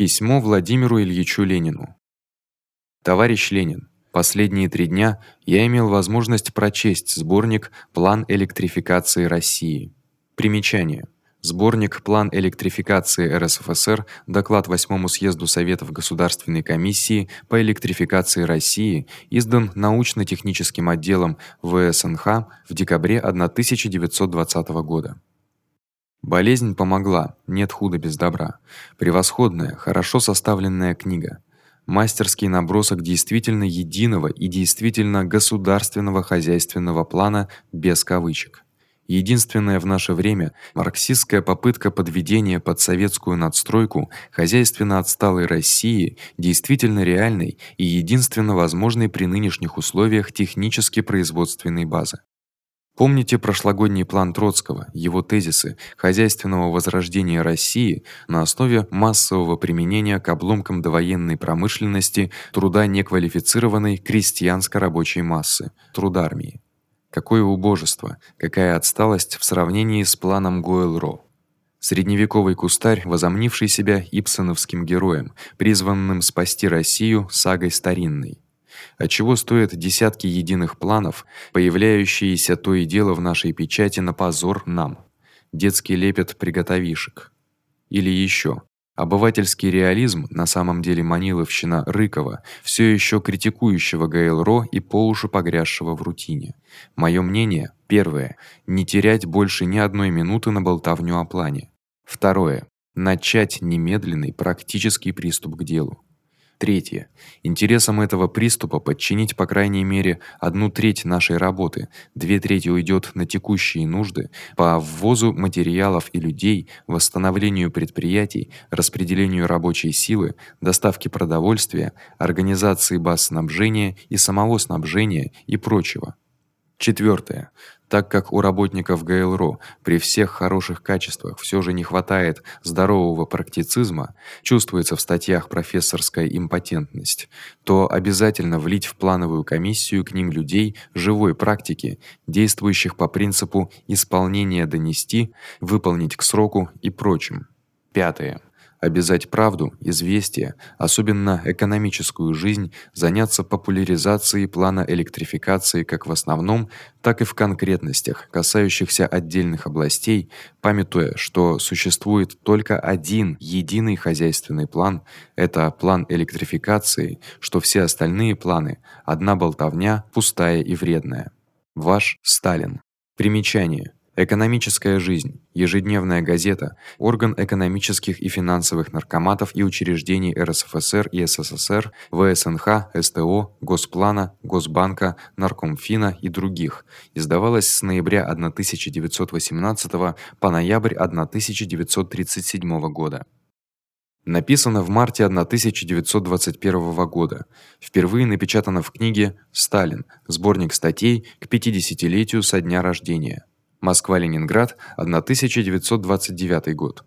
Письмо Владимиру Ильичу Ленину. Товарищ Ленин, последние три дня я имел возможность прочесть сборник План электрификации России. Примечание: Сборник План электрификации РСФСР. Доклад 8-му съезду Советов Государственной комиссии по электрификации России, издан научно-техническим отделом ВСНХ в декабре 1920 года. Болезнь помогла, нет худа без добра. Превосходная, хорошо составленная книга. Мастерский набросок действительно единого и действительно государственного хозяйственного плана без кавычек. Единственная в наше время марксистская попытка подведения под советскую надстройку хозяйственно отсталой России действительно реальной и единственно возможной при нынешних условиях технически производственной базы. Помните прошлогодний план Троцкого, его тезисы хозяйственного возрождения России на основе массового применения к обломкам довоенной промышленности труда неквалифицированной крестьянско-рабочей массы, трудармии. Какое убожество, какая отсталость в сравнении с планом Гойл-Ро. Средневековый кустарь, возомнивший себя ипсоновским героем, призванным спасти Россию сагой старинной. От чего стоят десятки единых планов, появляющиеся то и дело в нашей печати на позор нам. Детский лепет приготовишек. Или ещё Обывательский реализм, на самом деле Маниловщина Рыкова, всё ещё критикующего ГЛРО и по погрязшего в рутине. Моё мнение: первое не терять больше ни одной минуты на болтовню о плане. Второе начать немедленный практический приступ к делу. Третье. Интересам этого приступа подчинить по крайней мере одну треть нашей работы, две трети уйдёт на текущие нужды по ввозу материалов и людей, восстановлению предприятий, распределению рабочей силы, доставке продовольствия, организации баз снабжения и самого снабжения и прочего. Четвёртое так как у работников ГЛРО при всех хороших качествах всё же не хватает здорового практицизма, чувствуется в статьях профессорская импотентность, то обязательно влить в плановую комиссию к ним людей живой практики, действующих по принципу исполнения донести, выполнить к сроку и прочим. Пятое обязать правду, известия, особенно экономическую жизнь, заняться популяризацией плана электрификации как в основном, так и в конкретностях, касающихся отдельных областей, памятуя, что существует только один единый хозяйственный план это план электрификации, что все остальные планы одна болтовня, пустая и вредная. Ваш Сталин. Примечание: Экономическая жизнь. Ежедневная газета. Орган экономических и финансовых наркоматов и учреждений РСФСР и СССР, ВСНХ, СТО, Госплана, Госбанка, Наркомфина и других. Издавалась с ноября 1918 по ноябрь 1937 года. Написано в марте 1921 года. Впервые напечатано в книге Сталин. Сборник статей к 50-летию со дня рождения. Москва-Ленинград, 1929 год.